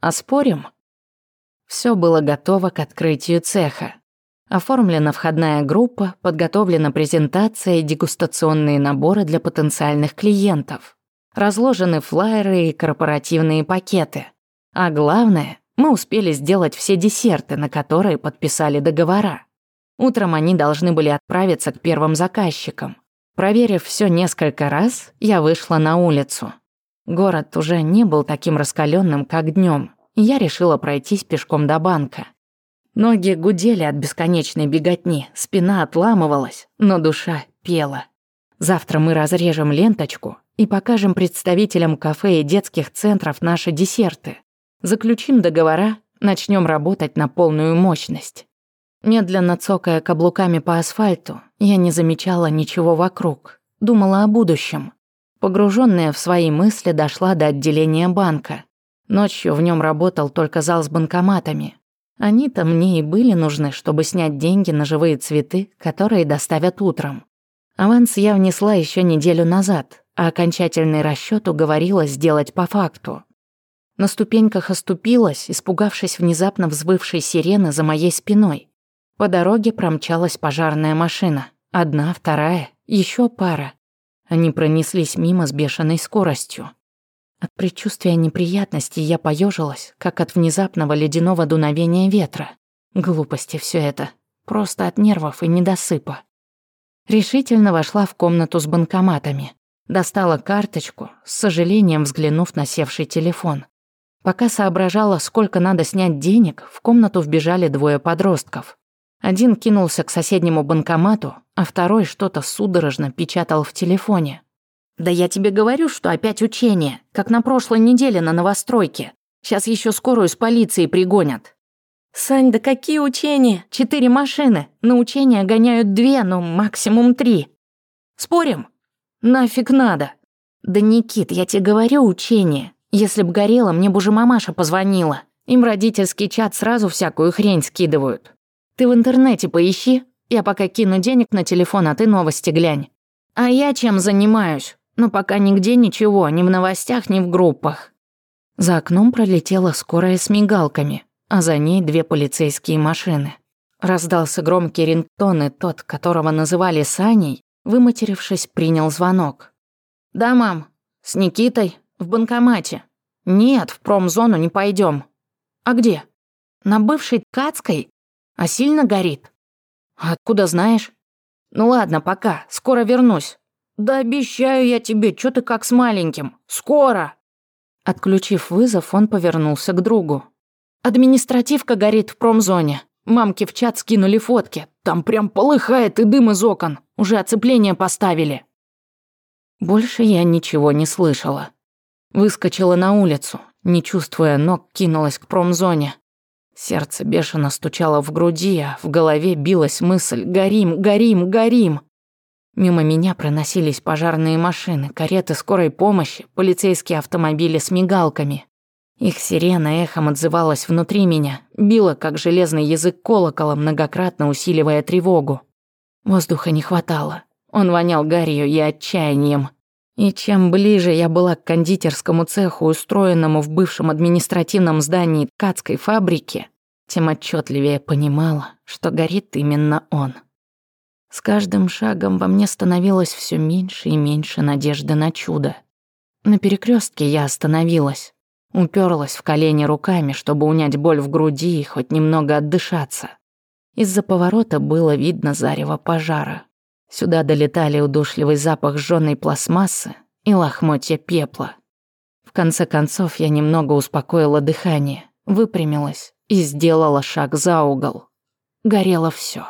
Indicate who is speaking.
Speaker 1: Оспорим?» Все было готово к открытию цеха. Оформлена входная группа, подготовлена презентация и дегустационные наборы для потенциальных клиентов. Разложены флайеры и корпоративные пакеты. А главное, мы успели сделать все десерты, на которые подписали договора. Утром они должны были отправиться к первым заказчикам. Проверив все несколько раз, я вышла на улицу. Город уже не был таким раскаленным, как днем. Я решила пройтись пешком до банка. Ноги гудели от бесконечной беготни, спина отламывалась, но душа пела. Завтра мы разрежем ленточку и покажем представителям кафе и детских центров наши десерты. Заключим договора, начнем работать на полную мощность. Медленно цокая каблуками по асфальту, я не замечала ничего вокруг. Думала о будущем. Погруженная в свои мысли, дошла до отделения банка. Ночью в нем работал только зал с банкоматами. Они-то мне и были нужны, чтобы снять деньги на живые цветы, которые доставят утром. Аванс я внесла еще неделю назад, а окончательный расчет уговорила сделать по факту. На ступеньках оступилась, испугавшись внезапно взвывшей сирены за моей спиной. По дороге промчалась пожарная машина. Одна, вторая, еще пара. Они пронеслись мимо с бешеной скоростью. От предчувствия неприятностей я поежилась, как от внезапного ледяного дуновения ветра. Глупости все это. Просто от нервов и недосыпа. Решительно вошла в комнату с банкоматами. Достала карточку, с сожалением взглянув на севший телефон. Пока соображала, сколько надо снять денег, в комнату вбежали двое подростков. Один кинулся к соседнему банкомату, а второй что-то судорожно печатал в телефоне. «Да я тебе говорю, что опять учение, как на прошлой неделе на новостройке. Сейчас еще скорую с полицией пригонят». «Сань, да какие учения? Четыре машины. На учения гоняют две, ну максимум три. Спорим? Нафиг надо». «Да, Никит, я тебе говорю учение. Если б горело, мне бы уже мамаша позвонила. Им родительский чат сразу всякую хрень скидывают. Ты в интернете поищи. Я пока кину денег на телефон, а ты новости глянь. А я чем занимаюсь? Ну, пока нигде ничего, ни в новостях, ни в группах». За окном пролетела скорая с мигалками, а за ней две полицейские машины. Раздался громкий рингтон, и тот, которого называли Саней, выматерившись, принял звонок. «Да, мам, с Никитой, в банкомате». «Нет, в промзону не пойдем. «А где?» «На бывшей Ткацкой а сильно горит? А откуда знаешь? Ну ладно, пока, скоро вернусь. Да обещаю я тебе, что ты как с маленьким. Скоро. Отключив вызов, он повернулся к другу. Административка горит в промзоне. Мамки в чат скинули фотки. Там прям полыхает и дым из окон. Уже оцепление поставили. Больше я ничего не слышала. Выскочила на улицу, не чувствуя ног, кинулась к промзоне. Сердце бешено стучало в груди, а в голове билась мысль «Горим, горим, горим!». Мимо меня проносились пожарные машины, кареты скорой помощи, полицейские автомобили с мигалками. Их сирена эхом отзывалась внутри меня, била, как железный язык колокола, многократно усиливая тревогу. Воздуха не хватало. Он вонял гарью и отчаянием. И чем ближе я была к кондитерскому цеху, устроенному в бывшем административном здании ткацкой фабрики, тем отчетливее понимала, что горит именно он. С каждым шагом во мне становилось все меньше и меньше надежды на чудо. На перекрестке я остановилась, уперлась в колени руками, чтобы унять боль в груди и хоть немного отдышаться. Из-за поворота было видно зарево пожара. Сюда долетали удушливый запах жжёной пластмассы и лохмотья пепла. В конце концов я немного успокоила дыхание, выпрямилась и сделала шаг за угол. Горело всё.